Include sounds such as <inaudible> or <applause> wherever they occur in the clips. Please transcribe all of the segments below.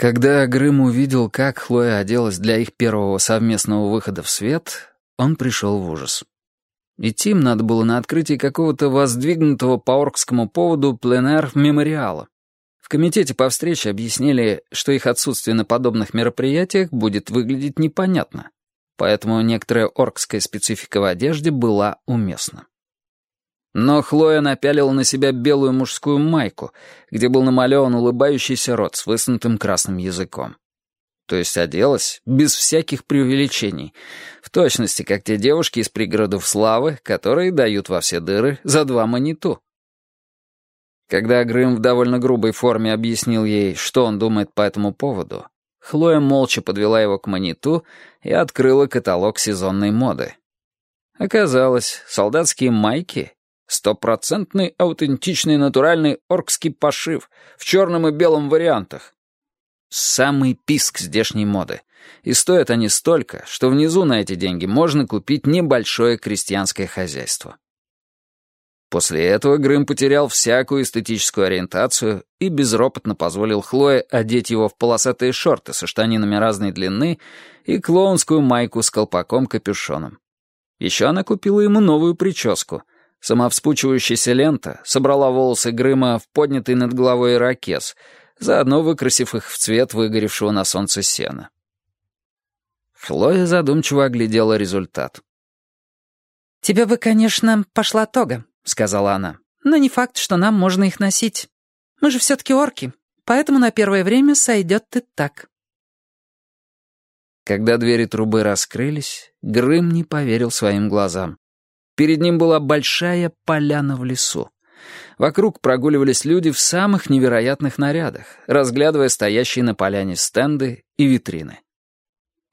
Когда Грым увидел, как Хлоя оделась для их первого совместного выхода в свет, он пришел в ужас. Идти им надо было на открытие какого-то воздвигнутого по оркскому поводу пленэр мемориала. В комитете по встрече объяснили, что их отсутствие на подобных мероприятиях будет выглядеть непонятно, поэтому некоторая оркская специфика в одежде была уместна. Но Хлоя напялила на себя белую мужскую майку, где был намалеван улыбающийся рот с высунутым красным языком. То есть оделась без всяких преувеличений, в точности, как те девушки из пригородов славы, которые дают во все дыры за два маниту. Когда Грым в довольно грубой форме объяснил ей, что он думает по этому поводу, Хлоя молча подвела его к маниту и открыла каталог сезонной моды. Оказалось, солдатские майки Стопроцентный, аутентичный, натуральный оркский пошив в черном и белом вариантах. Самый писк здешней моды. И стоят они столько, что внизу на эти деньги можно купить небольшое крестьянское хозяйство. После этого Грым потерял всякую эстетическую ориентацию и безропотно позволил Хлое одеть его в полосатые шорты со штанинами разной длины и клоунскую майку с колпаком-капюшоном. Еще она купила ему новую прическу, Самовспучивающаяся лента собрала волосы Грыма в поднятый над головой ирокез, заодно выкрасив их в цвет выгоревшего на солнце сена. Хлоя задумчиво оглядела результат. «Тебе бы, конечно, пошла тога», — сказала она. «Но не факт, что нам можно их носить. Мы же все-таки орки, поэтому на первое время сойдет ты так». Когда двери трубы раскрылись, Грым не поверил своим глазам. Перед ним была большая поляна в лесу. Вокруг прогуливались люди в самых невероятных нарядах, разглядывая стоящие на поляне стенды и витрины.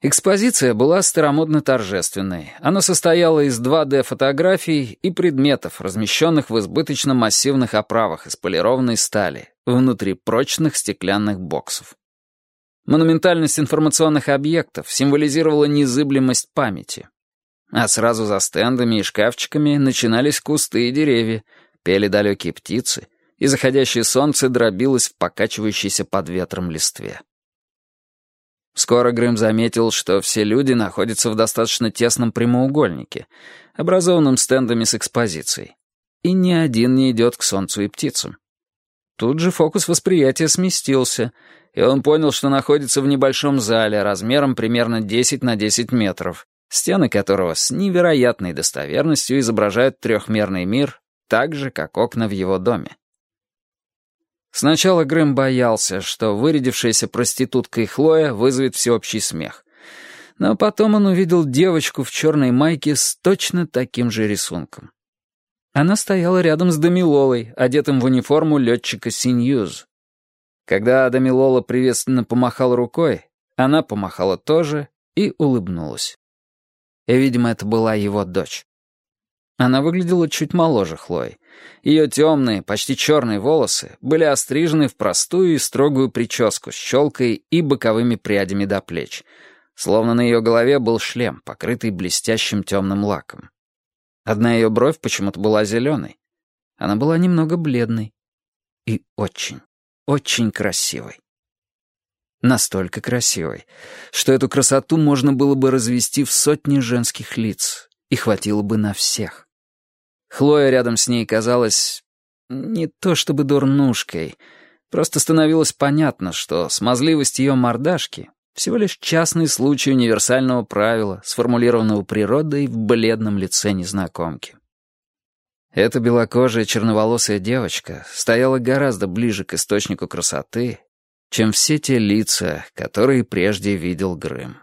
Экспозиция была старомодно-торжественной. Она состояла из 2D-фотографий и предметов, размещенных в избыточно массивных оправах из полированной стали, внутри прочных стеклянных боксов. Монументальность информационных объектов символизировала незыблемость памяти. А сразу за стендами и шкафчиками начинались кусты и деревья, пели далекие птицы, и заходящее солнце дробилось в покачивающейся под ветром листве. Скоро Грым заметил, что все люди находятся в достаточно тесном прямоугольнике, образованном стендами с экспозицией, и ни один не идет к солнцу и птицам. Тут же фокус восприятия сместился, и он понял, что находится в небольшом зале размером примерно 10 на 10 метров, стены которого с невероятной достоверностью изображают трехмерный мир, так же, как окна в его доме. Сначала Грэм боялся, что вырядившаяся проституткой Хлоя вызовет всеобщий смех. Но потом он увидел девочку в черной майке с точно таким же рисунком. Она стояла рядом с Дамилолой, одетым в униформу летчика Синьюз. Когда Дамилола приветственно помахал рукой, она помахала тоже и улыбнулась и, видимо, это была его дочь. Она выглядела чуть моложе Хлои. Ее темные, почти черные волосы были острижены в простую и строгую прическу с щелкой и боковыми прядями до плеч, словно на ее голове был шлем, покрытый блестящим темным лаком. Одна ее бровь почему-то была зеленой. Она была немного бледной и очень, очень красивой. Настолько красивой, что эту красоту можно было бы развести в сотни женских лиц, и хватило бы на всех. Хлоя рядом с ней казалась не то чтобы дурнушкой, просто становилось понятно, что смазливость ее мордашки — всего лишь частный случай универсального правила, сформулированного природой в бледном лице незнакомки. Эта белокожая черноволосая девочка стояла гораздо ближе к источнику красоты чем все те лица, которые прежде видел Грым.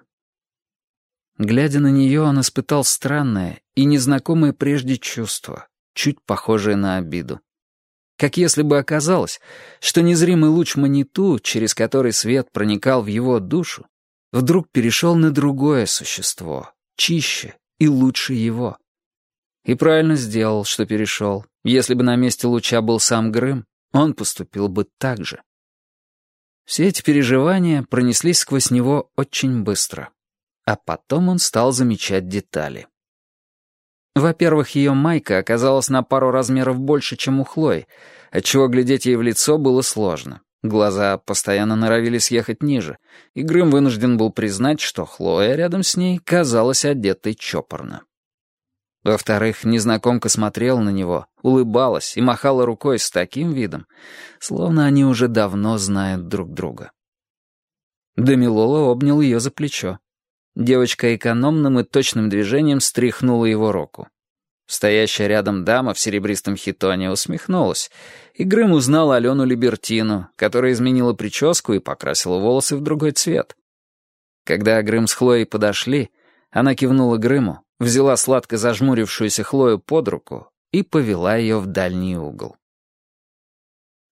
Глядя на нее, он испытал странное и незнакомое прежде чувство, чуть похожее на обиду. Как если бы оказалось, что незримый луч маниту, через который свет проникал в его душу, вдруг перешел на другое существо, чище и лучше его. И правильно сделал, что перешел. Если бы на месте луча был сам Грым, он поступил бы так же. Все эти переживания пронеслись сквозь него очень быстро. А потом он стал замечать детали. Во-первых, ее майка оказалась на пару размеров больше, чем у Хлои, отчего глядеть ей в лицо было сложно. Глаза постоянно норовили съехать ниже, и Грым вынужден был признать, что Хлоя рядом с ней казалась одетой чопорно. Во-вторых, незнакомка смотрела на него, улыбалась и махала рукой с таким видом, словно они уже давно знают друг друга. Дамилола обнял ее за плечо. Девочка экономным и точным движением стряхнула его руку. Стоящая рядом дама в серебристом хитоне усмехнулась, и Грым узнал Алену Либертину, которая изменила прическу и покрасила волосы в другой цвет. Когда Грым с Хлоей подошли, она кивнула Грыму, взяла сладко зажмурившуюся Хлою под руку и повела ее в дальний угол.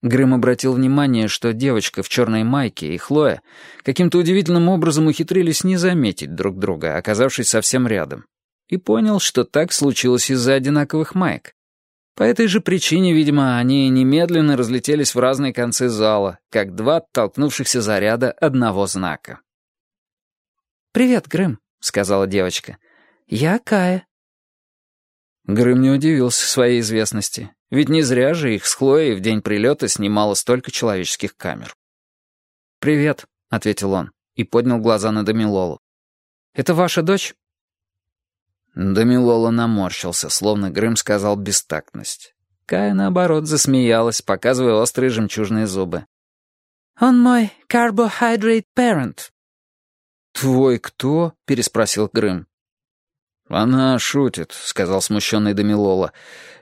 Грым обратил внимание, что девочка в черной майке и Хлоя каким-то удивительным образом ухитрились не заметить друг друга, оказавшись совсем рядом и понял, что так случилось из-за одинаковых маек. По этой же причине, видимо, они немедленно разлетелись в разные концы зала, как два оттолкнувшихся заряда одного знака. «Привет, Грым», — сказала девочка. «Я Кая». Грым не удивился своей известности, ведь не зря же их с Хлоей в день прилета снимало столько человеческих камер. «Привет», — ответил он и поднял глаза на Дамилолу. «Это ваша дочь?» Дамилола наморщился, словно Грым сказал бестактность. Кая, наоборот, засмеялась, показывая острые жемчужные зубы. «Он мой carbohydrate parent». «Твой кто?» — переспросил Грым. «Она шутит», — сказал смущенный Дамилола.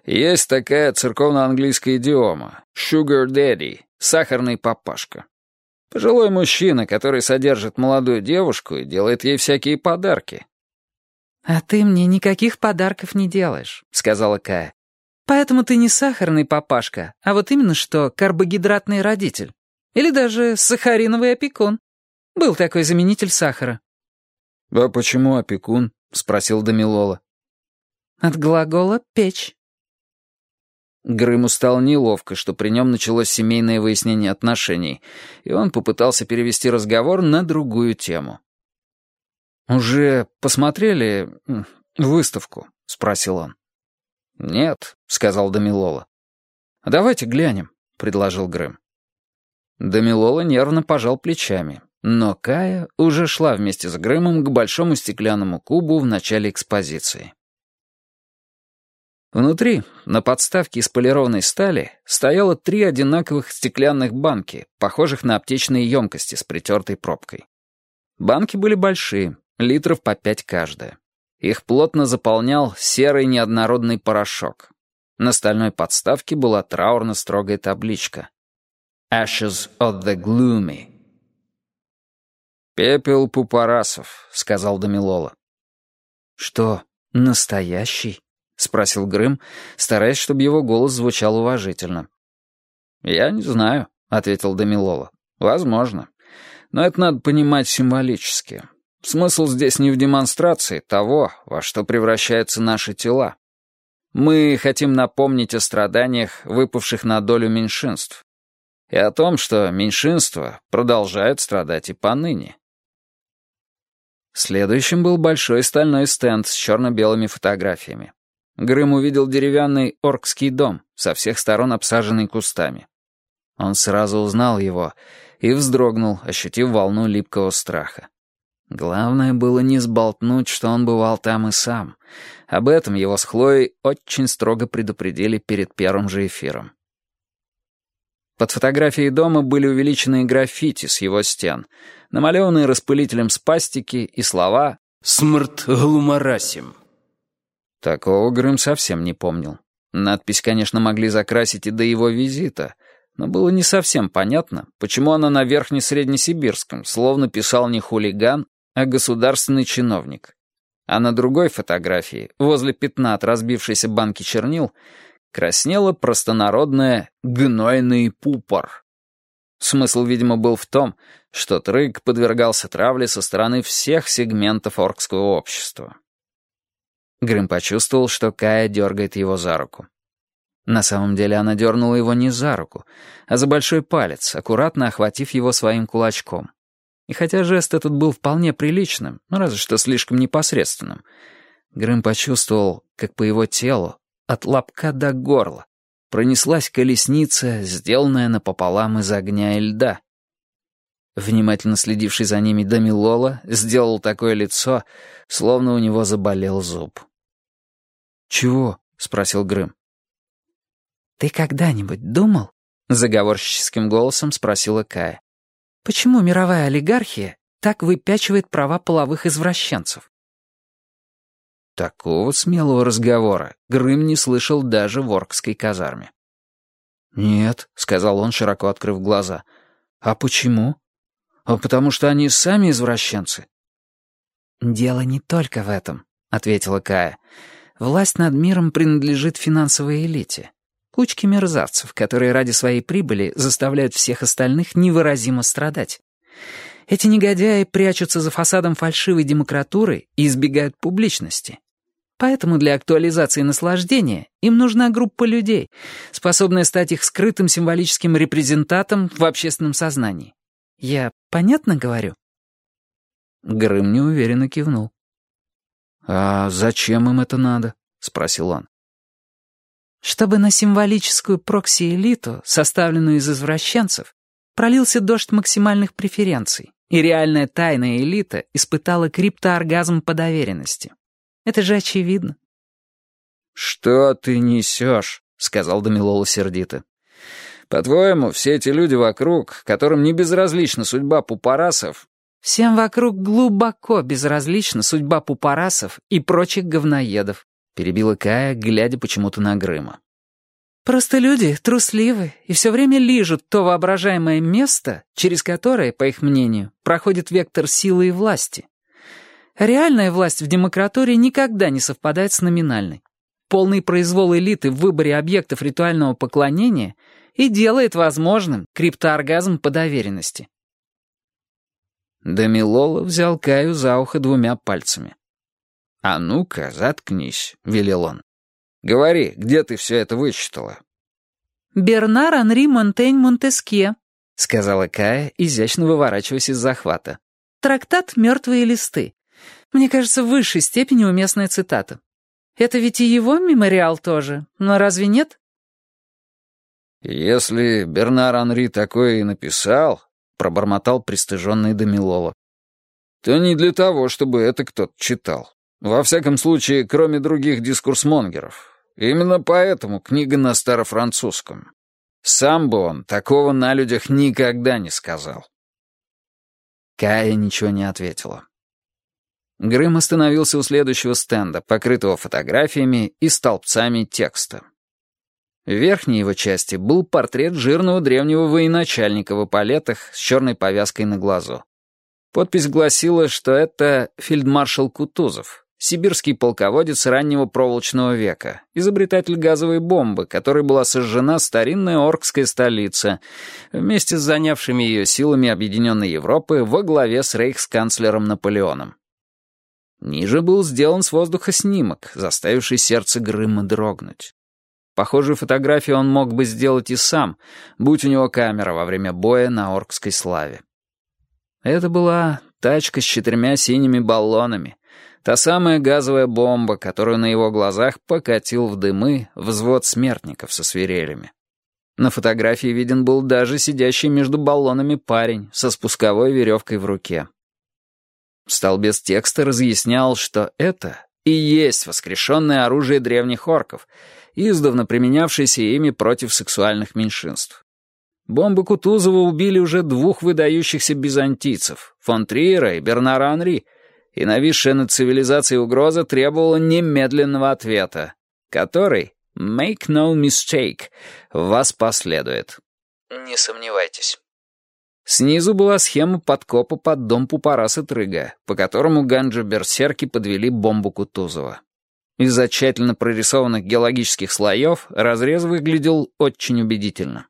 «Есть такая церковно-английская идиома. Sugar daddy, сахарный папашка. Пожилой мужчина, который содержит молодую девушку и делает ей всякие подарки. «А ты мне никаких подарков не делаешь», — сказала Кая. «Поэтому ты не сахарный папашка, а вот именно что карбогидратный родитель. Или даже сахариновый опекун. Был такой заменитель сахара». «А почему опекун?» — спросил Дамилола. «От глагола «печь». Грыму стало неловко, что при нем началось семейное выяснение отношений, и он попытался перевести разговор на другую тему. «Уже посмотрели выставку?» — спросил он. «Нет», — сказал Дамилола. «Давайте глянем», — предложил Грэм. Дамилола нервно пожал плечами, но Кая уже шла вместе с Грэмом к большому стеклянному кубу в начале экспозиции. Внутри, на подставке из полированной стали, стояло три одинаковых стеклянных банки, похожих на аптечные емкости с притертой пробкой. Банки были большие, литров по пять каждая. Их плотно заполнял серый неоднородный порошок. На стальной подставке была траурно-строгая табличка. «Ashes of the Gloomy». «Пепел пупорасов», — сказал Дамилола. «Что, настоящий?» — спросил Грым, стараясь, чтобы его голос звучал уважительно. «Я не знаю», — ответил Дамилола. «Возможно. Но это надо понимать символически. Смысл здесь не в демонстрации того, во что превращаются наши тела. Мы хотим напомнить о страданиях, выпавших на долю меньшинств, и о том, что меньшинства продолжают страдать и поныне. Следующим был большой стальной стенд с черно-белыми фотографиями. Грым увидел деревянный оркский дом, со всех сторон обсаженный кустами. Он сразу узнал его и вздрогнул, ощутив волну липкого страха. Главное было не сболтнуть, что он бывал там и сам. Об этом его с Хлоей очень строго предупредили перед первым же эфиром. Под фотографией дома были увеличенные граффити с его стен, намалеванные распылителем спастики и слова «Смрт глумарасим». Такого Грым совсем не помнил. Надпись, конечно, могли закрасить и до его визита, но было не совсем понятно, почему она на верхнесреднесибирском, словно писал не хулиган, а государственный чиновник. А на другой фотографии, возле пятна от разбившейся банки чернил, краснело простонародное «гнойный пупор». Смысл, видимо, был в том, что Трык подвергался травле со стороны всех сегментов оркского общества. Грым почувствовал, что Кая дергает его за руку. На самом деле она дернула его не за руку, а за большой палец, аккуратно охватив его своим кулачком. И хотя жест этот был вполне приличным, ну разве что слишком непосредственным, Грым почувствовал, как по его телу, от лобка до горла, пронеслась колесница, сделанная напополам из огня и льда. Внимательно следивший за ними Дамилола сделал такое лицо, словно у него заболел зуб. «Чего?» — спросил Грым. «Ты когда-нибудь думал?» — заговорщическим голосом спросила Кая. «Почему мировая олигархия так выпячивает права половых извращенцев?» Такого смелого разговора Грым не слышал даже в Оркской казарме. «Нет», — сказал он, широко открыв глаза. «А почему?» «А потому что они сами извращенцы». «Дело не только в этом», — ответила Кая. «Власть над миром принадлежит финансовой элите. Кучке мерзавцев, которые ради своей прибыли заставляют всех остальных невыразимо страдать. Эти негодяи прячутся за фасадом фальшивой демократуры и избегают публичности. Поэтому для актуализации наслаждения им нужна группа людей, способная стать их скрытым символическим репрезентатом в общественном сознании. Я понятно говорю?» Грым неуверенно кивнул. «А зачем им это надо?» — спросил он. «Чтобы на символическую прокси-элиту, составленную из извращенцев, пролился дождь максимальных преференций, и реальная тайная элита испытала криптооргазм по доверенности. Это же очевидно. «Что ты несешь?» — сказал Дамилола сердито. «По-твоему, все эти люди вокруг, которым не безразлична судьба пупарасов...» «Всем вокруг глубоко безразлична судьба пупарасов и прочих говноедов», — перебила Кая, глядя почему-то на Грыма. «Просто люди трусливы и все время лижут то воображаемое место, через которое, по их мнению, проходит вектор силы и власти. Реальная власть в демократуре никогда не совпадает с номинальной. Полный произвол элиты в выборе объектов ритуального поклонения и делает возможным криптооргазм по доверенности. Дамилола взял Каю за ухо двумя пальцами. «А ну-ка, заткнись», — велел он. «Говори, где ты все это вычитала?» «Бернар Анри Монтень Монтеске», — сказала Кая, изящно выворачиваясь из захвата. «Трактат «Мертвые листы». Мне кажется, в высшей степени уместная цитата. Это ведь и его мемориал тоже, но разве нет? «Если Бернар Анри такое и написал», — пробормотал пристыженный Дамилола, «то не для того, чтобы это кто-то читал. Во всяком случае, кроме других дискурсмонгеров. Именно поэтому книга на старофранцузском. Сам бы он такого на людях никогда не сказал». Кая ничего не ответила. Грым остановился у следующего стенда, покрытого фотографиями и столбцами текста. В верхней его части был портрет жирного древнего военачальника в эполетах с черной повязкой на глазу. Подпись гласила, что это фельдмаршал Кутузов, сибирский полководец раннего проволочного века, изобретатель газовой бомбы, которой была сожжена старинная оркская столица, вместе с занявшими ее силами Объединенной Европы во главе с рейхсканцлером Наполеоном. Ниже был сделан с воздуха снимок, заставивший сердце Грыма дрогнуть. Похожую фотографию он мог бы сделать и сам, будь у него камера во время боя на Оркской славе. Это была тачка с четырьмя синими баллонами, та самая газовая бомба, которую на его глазах покатил в дымы взвод смертников со свирелями. На фотографии виден был даже сидящий между баллонами парень со спусковой веревкой в руке. Столбец текста разъяснял, что это и есть воскрешенное оружие древних орков, издавна применявшееся ими против сексуальных меньшинств. Бомбы Кутузова убили уже двух выдающихся византийцев, фон Триера и Бернара Анри, и нависшая над цивилизацией угроза требовала немедленного ответа, который, make no mistake, вас последует. Не сомневайтесь. Снизу была схема подкопа под дом Пупараса Трыга, по которому ганджо-берсерки подвели бомбу Кутузова. Из-за тщательно прорисованных геологических слоев разрез выглядел очень убедительно.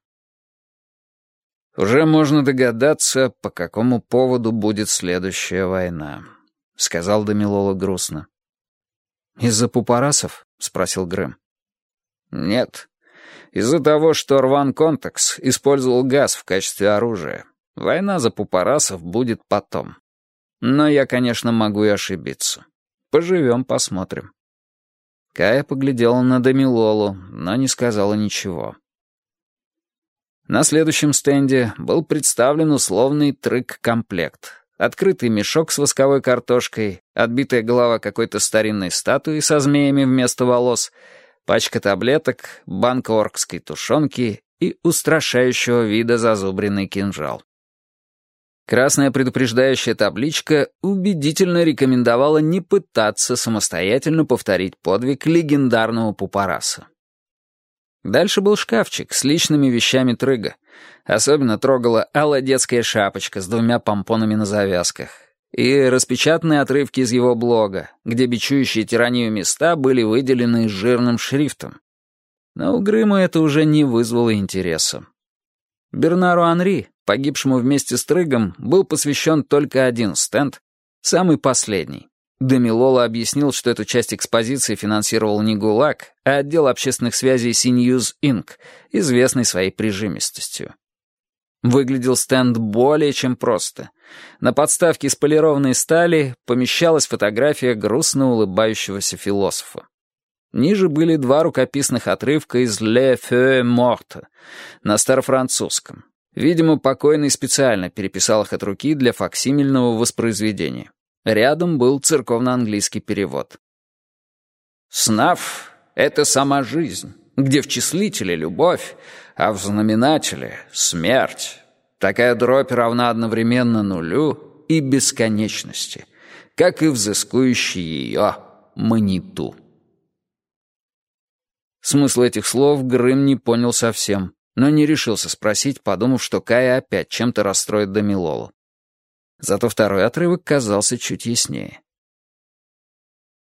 «Уже можно догадаться, по какому поводу будет следующая война», — сказал Дамилола грустно. «Из-за пупарасов?» — спросил Грэм. «Нет. Из-за того, что Рван Контекс использовал газ в качестве оружия. Война за пупарасов будет потом. Но я, конечно, могу и ошибиться. Поживем, посмотрим. Кая поглядела на Дамилолу, но не сказала ничего. На следующем стенде был представлен условный трек-комплект. Открытый мешок с восковой картошкой, отбитая голова какой-то старинной статуи со змеями вместо волос, пачка таблеток, банка оркской тушенки и устрашающего вида зазубренный кинжал. Красная предупреждающая табличка убедительно рекомендовала не пытаться самостоятельно повторить подвиг легендарного Пупараса. Дальше был шкафчик с личными вещами Трыга. Особенно трогала алая детская шапочка с двумя помпонами на завязках. И распечатанные отрывки из его блога, где бичующие тиранию места были выделены жирным шрифтом. Но у Грыма это уже не вызвало интереса. Бернару Анри, погибшему вместе с Трыгом, был посвящен только один стенд, самый последний. Демилола объяснил, что эту часть экспозиции финансировал не ГУЛАГ, а отдел общественных связей CNews Inc., известный своей прижимистостью. Выглядел стенд более чем просто. На подставке из полированной стали помещалась фотография грустно улыбающегося философа. Ниже были два рукописных отрывка из «Le Feu Morte» на старофранцузском. Видимо, покойный специально переписал их от руки для факсимильного воспроизведения. Рядом был церковно-английский перевод. «Снав — это сама жизнь, где в числителе — любовь, а в знаменателе — смерть. Такая дробь равна одновременно нулю и бесконечности, как и взыскующий ее маниту». Смысл этих слов Грым не понял совсем, но не решился спросить, подумав, что Кая опять чем-то расстроит Дамилолу. Зато второй отрывок казался чуть яснее.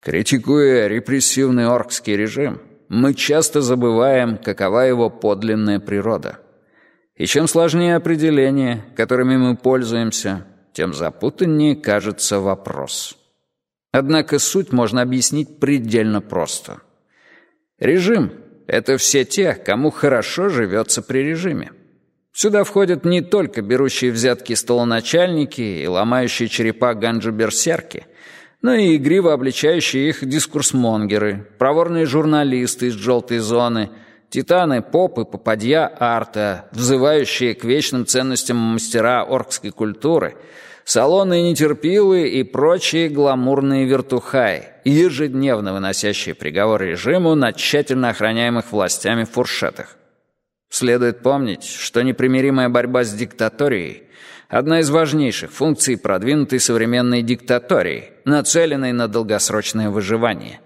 Критикуя репрессивный оркский режим, мы часто забываем, какова его подлинная природа. И чем сложнее определения, которыми мы пользуемся, тем запутаннее кажется вопрос. Однако суть можно объяснить предельно просто. Режим — это все те, кому хорошо живется при режиме. Сюда входят не только берущие взятки столоначальники и ломающие черепа ганджу-берсерки, но и игриво обличающие их дискурсмонгеры, проворные журналисты из «желтой зоны», титаны попы, попадья арта, взывающие к вечным ценностям мастера оркской культуры, салоны нетерпилы и прочие гламурные вертухаи, ежедневно выносящие приговор режиму на тщательно охраняемых властями фуршетах. Следует помнить, что непримиримая борьба с диктаторией — одна из важнейших функций продвинутой современной диктатории, нацеленной на долгосрочное выживание.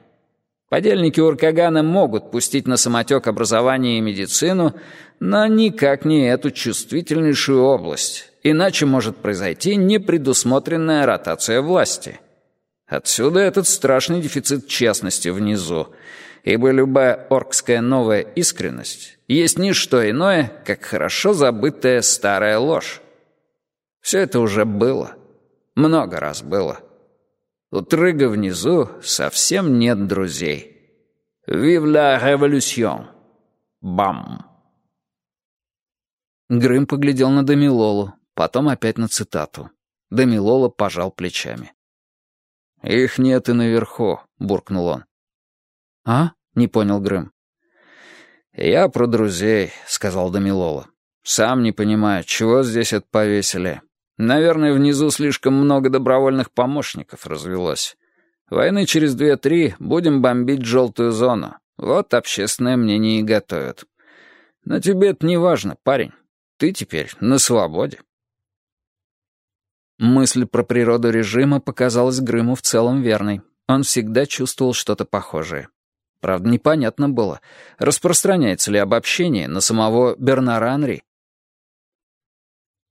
Подельники Уркагана могут пустить на самотек образование и медицину, но никак не эту чувствительнейшую область, иначе может произойти непредусмотренная ротация власти. Отсюда этот страшный дефицит честности внизу, ибо любая оркская новая искренность есть не что иное, как хорошо забытая старая ложь. Все это уже было. Много раз было. У Трыга внизу совсем нет друзей. «Vive la révolution!» Бам! Грым поглядел на Дамилолу, потом опять на цитату. Дамилола пожал плечами. «Их нет и наверху», — буркнул он. «А?» — не понял Грым. «Я про друзей», — сказал Дамилола. «Сам не понимаю, чего здесь это повесили. Наверное, внизу слишком много добровольных помощников развелось. Войны через две-три будем бомбить желтую зону. Вот общественное мнение и готовят. Но тебе это не важно, парень. Ты теперь на свободе». Мысль про природу режима показалась Грыму в целом верной. Он всегда чувствовал что-то похожее. Правда, непонятно было, распространяется ли обобщение на самого Бернара Анри.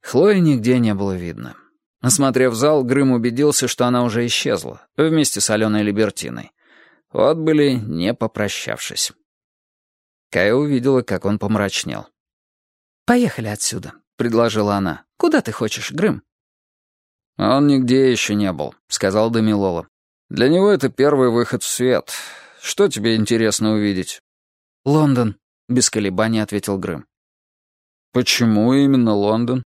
Хлои нигде не было видно. Осмотрев зал, Грым убедился, что она уже исчезла, вместе с Аленой Либертиной. Вот были, не попрощавшись. Кая увидела, как он помрачнел. «Поехали отсюда», — предложила она. «Куда ты хочешь, Грым?» «Он нигде еще не был», — сказал Дамилола. «Для него это первый выход в свет. Что тебе интересно увидеть?» «Лондон», — без колебаний ответил Грым. «Почему именно Лондон?»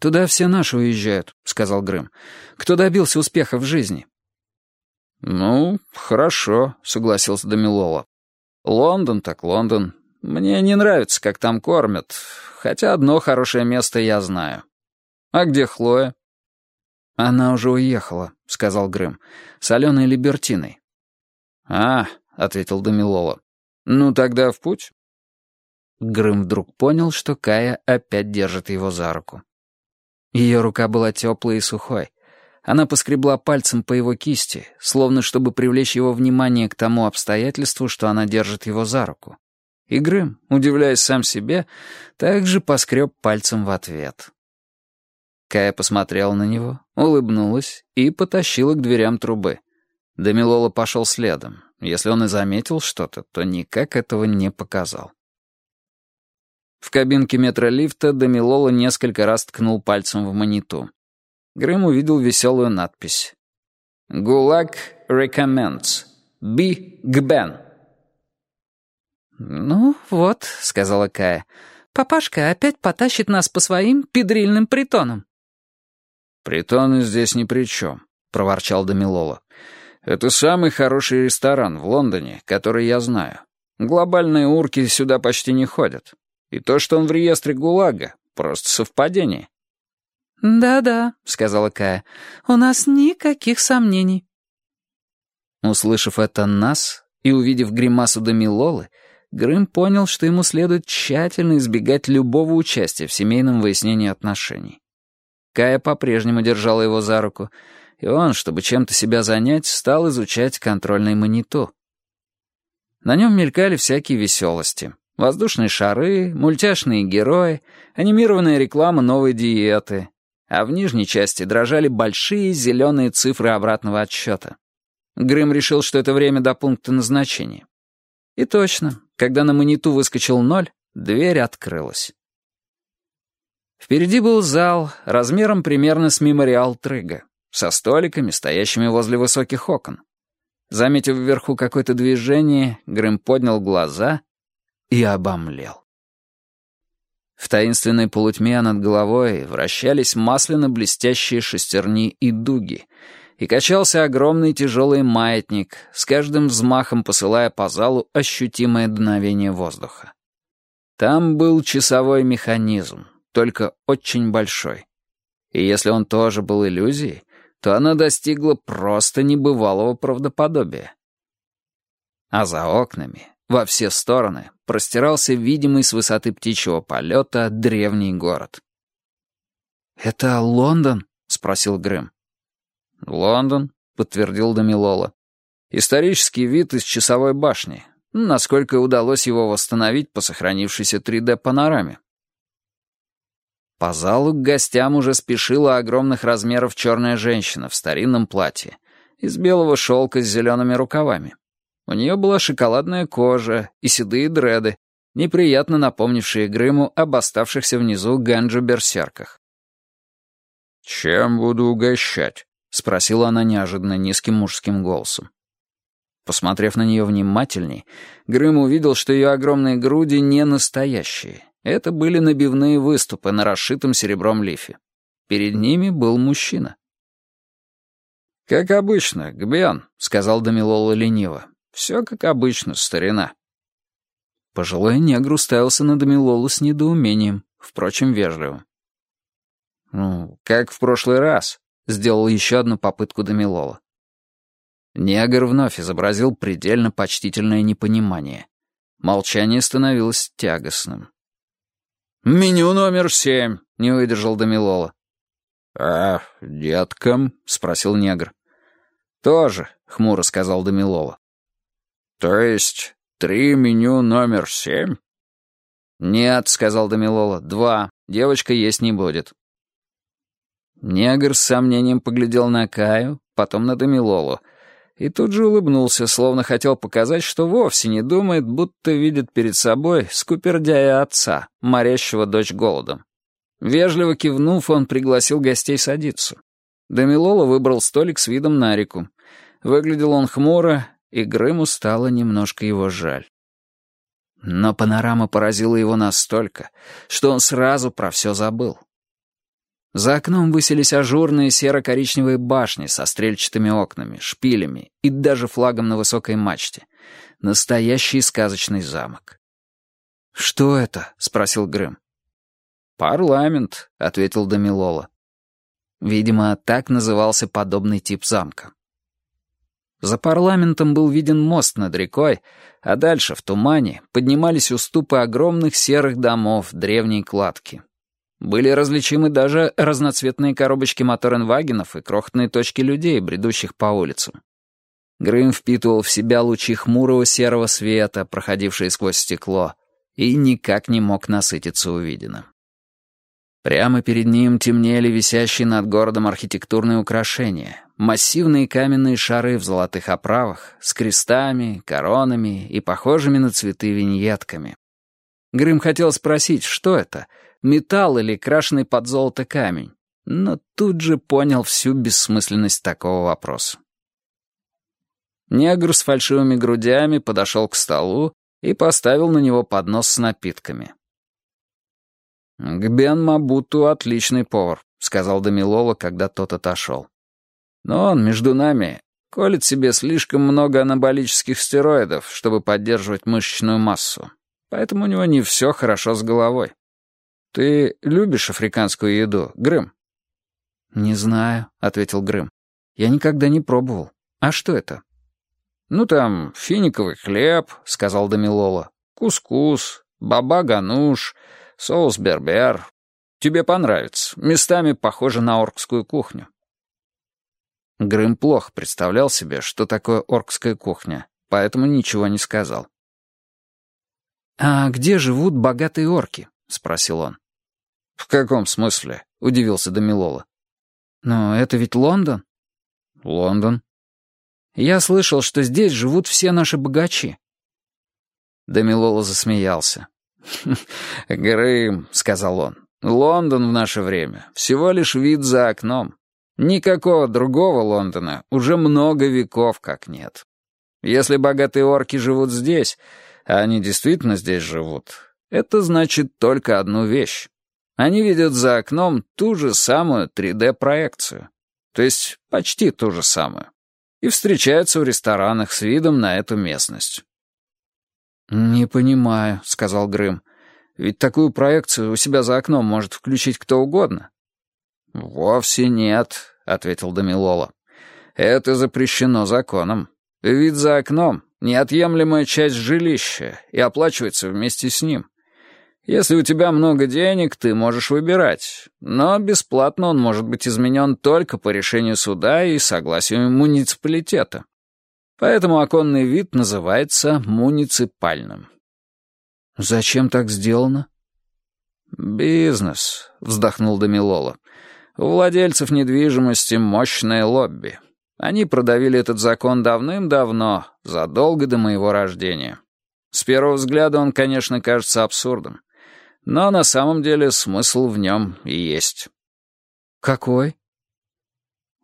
«Туда все наши уезжают», — сказал Грым. «Кто добился успеха в жизни?» «Ну, хорошо», — согласился Дамилола. «Лондон так Лондон. Мне не нравится, как там кормят, хотя одно хорошее место я знаю. А где Хлоя?» «Она уже уехала», — сказал Грым, — «с Аленой Либертиной». «А», — ответил Дамилола, — «ну тогда в путь». Грым вдруг понял, что Кая опять держит его за руку. Ее рука была теплой и сухой. Она поскребла пальцем по его кисти, словно чтобы привлечь его внимание к тому обстоятельству, что она держит его за руку. И Грым, удивляясь сам себе, также поскреб пальцем в ответ. Кая посмотрела на него, улыбнулась и потащила к дверям трубы. Дамилола пошел следом. Если он и заметил что-то, то никак этого не показал. В кабинке метролифта Дамилола несколько раз ткнул пальцем в мониту. Грэм увидел веселую надпись. «ГУЛАГ recommends. Би Гбен». «Ну вот», — сказала Кая, — «папашка опять потащит нас по своим педрильным притонам». «Притоны здесь ни при чем», — проворчал Дамилола. «Это самый хороший ресторан в Лондоне, который я знаю. Глобальные урки сюда почти не ходят. И то, что он в реестре ГУЛАГа, просто совпадение». «Да-да», — сказала Кая, — «у нас никаких сомнений». Услышав это «нас» и увидев гримасу Дамилолы, Грым понял, что ему следует тщательно избегать любого участия в семейном выяснении отношений. Кая по-прежнему держала его за руку, и он, чтобы чем-то себя занять, стал изучать контрольный монитор. На нем мелькали всякие веселости. Воздушные шары, мультяшные герои, анимированная реклама новой диеты, а в нижней части дрожали большие зеленые цифры обратного отсчета. Грым решил, что это время до пункта назначения. И точно, когда на мониту выскочил ноль, дверь открылась. Впереди был зал размером примерно с мемориал Трыга, со столиками, стоящими возле высоких окон. Заметив вверху какое-то движение, Грым поднял глаза и обомлел. В таинственной полутьме над головой вращались масляно-блестящие шестерни и дуги, и качался огромный тяжелый маятник, с каждым взмахом посылая по залу ощутимое дуновение воздуха. Там был часовой механизм, только очень большой. И если он тоже был иллюзией, то она достигла просто небывалого правдоподобия. А за окнами во все стороны простирался видимый с высоты птичьего полета древний город. «Это Лондон?» — спросил Грэм. «Лондон», — подтвердил Дамилола. «Исторический вид из часовой башни, насколько удалось его восстановить по сохранившейся 3D-панораме». По залу к гостям уже спешила огромных размеров черная женщина в старинном платье, из белого шелка с зелеными рукавами. У нее была шоколадная кожа и седые дреды, неприятно напомнившие Грыму об оставшихся внизу ганджу-берсерках. «Чем буду угощать?» — спросила она неожиданно низким мужским голосом. Посмотрев на нее внимательней, Грым увидел, что ее огромные груди не настоящие. Это были набивные выступы на расшитом серебром лифе. Перед ними был мужчина. «Как обычно, Гбян», — сказал Дамилола лениво. Все как обычно, старина». Пожилой негр уставился на Дамилолу с недоумением, впрочем, вежливым. «Ну, как в прошлый раз», — сделал еще одну попытку Дамилола. Негр вновь изобразил предельно почтительное непонимание. Молчание становилось тягостным. «Меню номер семь», — не выдержал Дамилола. «А, деткам?» — спросил негр. «Тоже», — хмуро сказал Дамилола. «То есть три меню номер семь?» «Нет», — сказал Дамилола, — «два. Девочка есть не будет». Негр с сомнением поглядел на Каю, потом на Дамилолу, и тут же улыбнулся, словно хотел показать, что вовсе не думает, будто видит перед собой скупердяя отца, морящего дочь голодом. Вежливо кивнув, он пригласил гостей садиться. Дамилола выбрал столик с видом на реку. Выглядел он хмуро и Грыму стало немножко его жаль. Но панорама поразила его настолько, что он сразу про все забыл. За окном высились ажурные серо-коричневые башни со стрельчатыми окнами, шпилями и даже флагом на высокой мачте. Настоящий сказочный замок. «Что это?» — спросил Грэм. «Парламент», — ответил Дамилола. Видимо, так назывался подобный тип замка. За парламентом был виден мост над рекой, а дальше, в тумане, поднимались уступы огромных серых домов древней кладки. Были различимы даже разноцветные коробочки моторенвагенов и крохотные точки людей, бредущих по улицам. Грым впитывал в себя лучи хмурого серого света, проходившие сквозь стекло, и никак не мог насытиться увиденным. Прямо перед ним темнели висящие над городом архитектурные украшения, массивные каменные шары в золотых оправах, с крестами, коронами и похожими на цветы виньетками. Грым хотел спросить, что это — металл или крашеный под золото камень, но тут же понял всю бессмысленность такого вопроса. Негр с фальшивыми грудями подошел к столу и поставил на него поднос с напитками. «Гбен Мабуту — отличный повар», — сказал Дамилола, когда тот отошел. «Но он, между нами, колет себе слишком много анаболических стероидов, чтобы поддерживать мышечную массу, поэтому у него не все хорошо с головой. «Ты любишь африканскую еду, Грым?» «Не знаю», — ответил Грым. «Я никогда не пробовал. А что это?» «Ну там финиковый хлеб», — сказал Дамилола. «Кускус, баба-гануш, соус бербер. Тебе понравится. Местами похоже на оркскую кухню». Грым плохо представлял себе, что такое оркская кухня, поэтому ничего не сказал. «А где живут богатые орки?» — спросил он. «В каком смысле?» — удивился Дамилола. «Но это ведь Лондон?» «Лондон». «Я слышал, что здесь живут все наши богачи». Дамилола засмеялся. <laughs> «Грым», — сказал он, — «Лондон в наше время. Всего лишь вид за окном. Никакого другого Лондона уже много веков как нет. Если богатые орки живут здесь, а они действительно здесь живут, это значит только одну вещь. Они видят за окном ту же самую 3D-проекцию. То есть почти ту же самую. И встречаются в ресторанах с видом на эту местность. «Не понимаю», — сказал Грым. «Ведь такую проекцию у себя за окном может включить кто угодно». «Вовсе нет», — ответил Дамилола. «Это запрещено законом. Вид за окном — неотъемлемая часть жилища и оплачивается вместе с ним. Если у тебя много денег, ты можешь выбирать, но бесплатно он может быть изменен только по решению суда и согласию муниципалитета. Поэтому оконный вид называется муниципальным. «Зачем так сделано?» «Бизнес», — вздохнул Дамилола. «У владельцев недвижимости мощное лобби. Они продавили этот закон давным-давно, задолго до моего рождения. С первого взгляда он, конечно, кажется абсурдом. Но на самом деле смысл в нем и есть. Какой?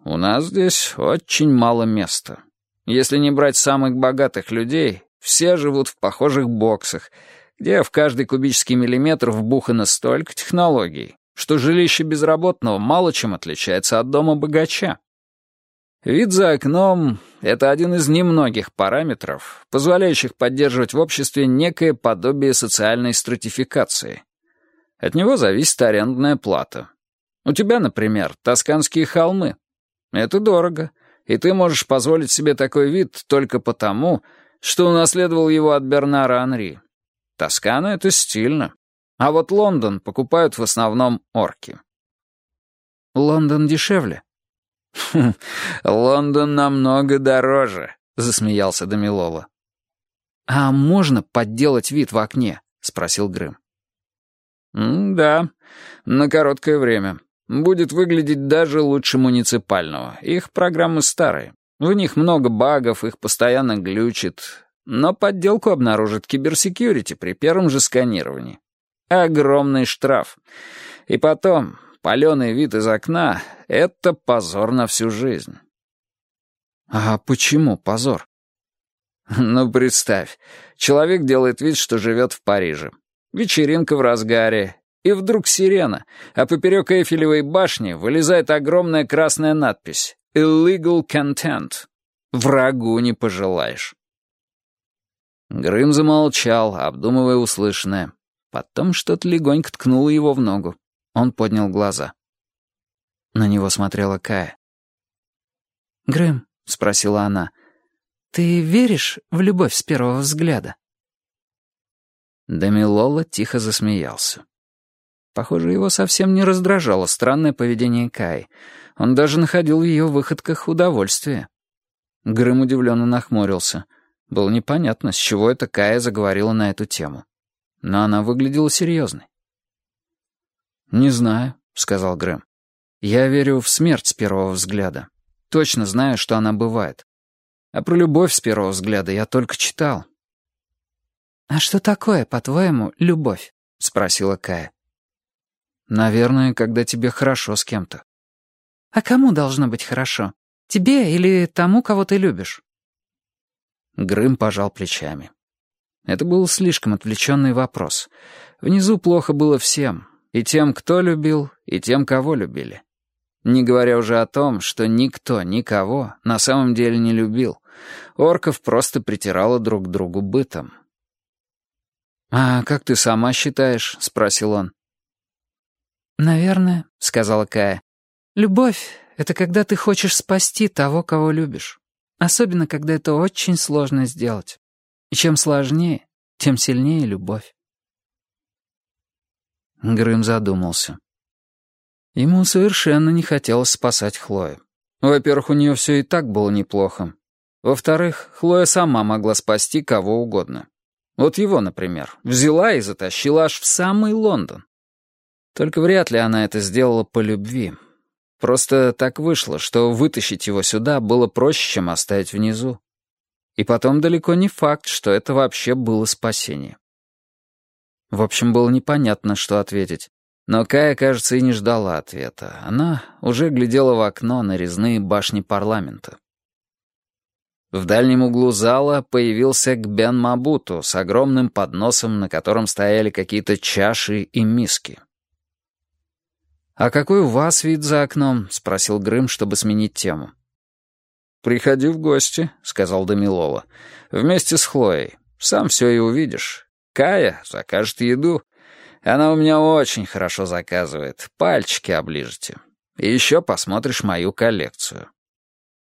У нас здесь очень мало места. Если не брать самых богатых людей, все живут в похожих боксах, где в каждый кубический миллиметр вбухано столько технологий, что жилище безработного мало чем отличается от дома богача. Вид за окном — это один из немногих параметров, позволяющих поддерживать в обществе некое подобие социальной стратификации. От него зависит арендная плата. У тебя, например, тосканские холмы. Это дорого, и ты можешь позволить себе такой вид только потому, что унаследовал его от Бернара Анри. Тоскана — это стильно. А вот Лондон покупают в основном орки. Лондон дешевле. <laughs> «Лондон намного дороже», — засмеялся Дамилола. «А можно подделать вид в окне?» — спросил Грым. «Да, на короткое время. Будет выглядеть даже лучше муниципального. Их программы старые. В них много багов, их постоянно глючит. Но подделку обнаружит киберсекьюрити при первом же сканировании. Огромный штраф. И потом, паленый вид из окна — это позор на всю жизнь». «А почему позор?» «Ну, представь, человек делает вид, что живет в Париже. Вечеринка в разгаре, и вдруг сирена, а поперек Эйфелевой башни вылезает огромная красная надпись «Illegal Content». Врагу не пожелаешь. Грым замолчал, обдумывая услышанное. Потом что-то легонько ткнуло его в ногу. Он поднял глаза. На него смотрела Кая. «Грым», — спросила она, — «ты веришь в любовь с первого взгляда?» Дамилола тихо засмеялся. Похоже, его совсем не раздражало странное поведение Кай. Он даже находил в ее выходках удовольствие. Грым удивленно нахмурился. Было непонятно, с чего эта Кая заговорила на эту тему. Но она выглядела серьезной. «Не знаю», — сказал Грэм. «Я верю в смерть с первого взгляда. Точно знаю, что она бывает. А про любовь с первого взгляда я только читал». «А что такое, по-твоему, любовь?» — спросила Кая. Наверное, когда тебе хорошо с кем-то. А кому должно быть хорошо? Тебе или тому, кого ты любишь? Грым пожал плечами. Это был слишком отвлеченный вопрос. Внизу плохо было всем. И тем, кто любил, и тем, кого любили. Не говоря уже о том, что никто никого на самом деле не любил. Орков просто притирало друг к другу бытом. «А как ты сама считаешь?» — спросил он. «Наверное», — сказала Кая. «Любовь — это когда ты хочешь спасти того, кого любишь. Особенно, когда это очень сложно сделать. И чем сложнее, тем сильнее любовь». Грым задумался. Ему совершенно не хотелось спасать Хлою. Во-первых, у нее все и так было неплохо. Во-вторых, Хлоя сама могла спасти кого угодно. Вот его, например, взяла и затащила аж в самый Лондон. Только вряд ли она это сделала по любви. Просто так вышло, что вытащить его сюда было проще, чем оставить внизу. И потом далеко не факт, что это вообще было спасение. В общем, было непонятно, что ответить. Но Кая, кажется, и не ждала ответа. Она уже глядела в окно на резные башни парламента. В дальнем углу зала появился Гбен Мабуту с огромным подносом, на котором стояли какие-то чаши и миски. «А какой у вас вид за окном?» — спросил Грым, чтобы сменить тему. «Приходи в гости», — сказал Дамилова. «Вместе с Хлоей. Сам все и увидишь. Кая закажет еду. Она у меня очень хорошо заказывает. Пальчики оближете. И еще посмотришь мою коллекцию».